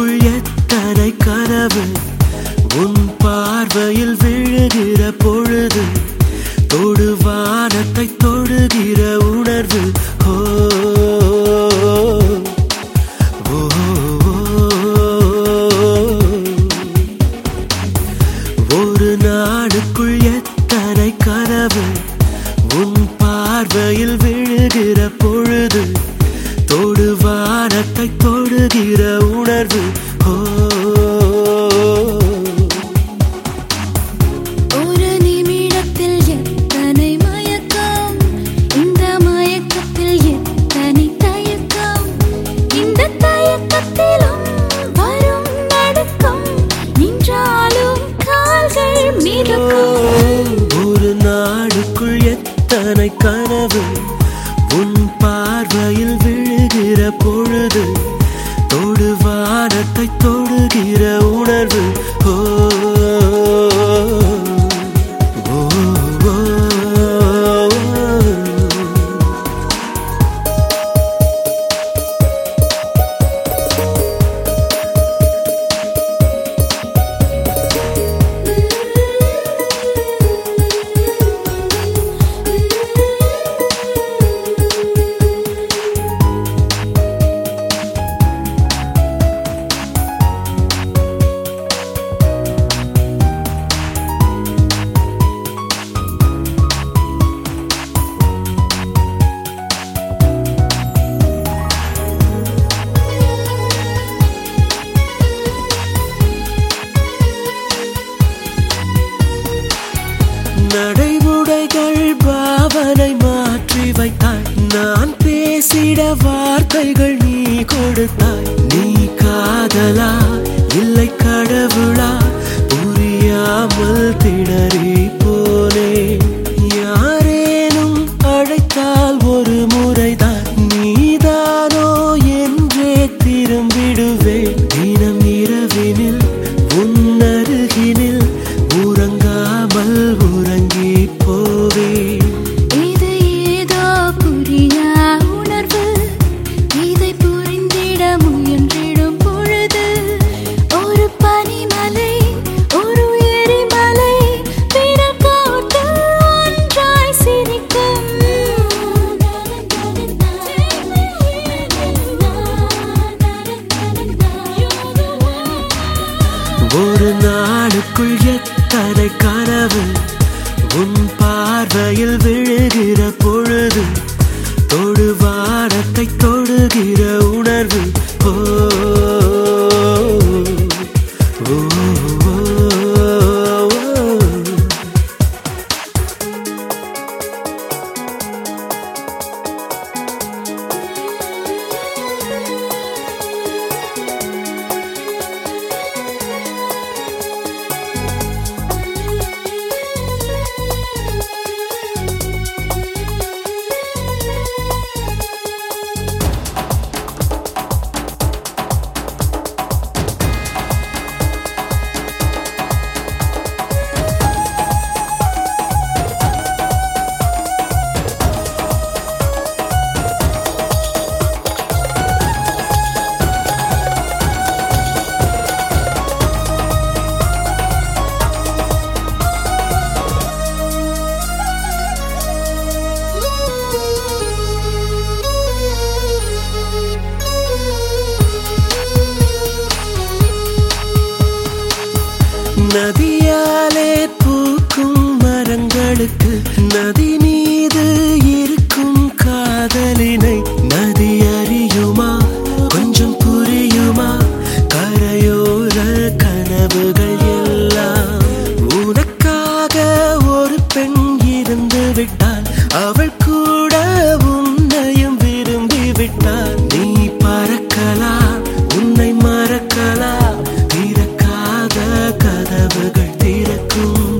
எனக்குள் எத்தனை கனவு? உன் பார்வையில் விழுகிற பொழுது தொடுவானத்தை தொடுகிற உணர்வு. ஓ ஒரு நாடுக்குள் எத்தனை கனவு? உன் பார்வையில் விழுகிற பொழுது தொடுவானத்தை தொடுகிற உணர்வு. தொடுவானத்தை தொடுகிற உணர்வு காவல் ஒரு நாளுக்குள் எத்தனை கனவு? உன் பார்வையில் விழுகிற பொழுது தொழுவானத்தை தொழுகிற உணர்வு. நதியாலே பூக்கும் மரங்களுக்கு நதி மீது இருக்கும் காதலினை நதி அறியுமா? கொஞ்சம் புரியுமா? கரையோர கனவுகள் எல்லாம். உனக்காக ஒரு பெண் இருந்து விட்டால் அவள் பிறக்கும்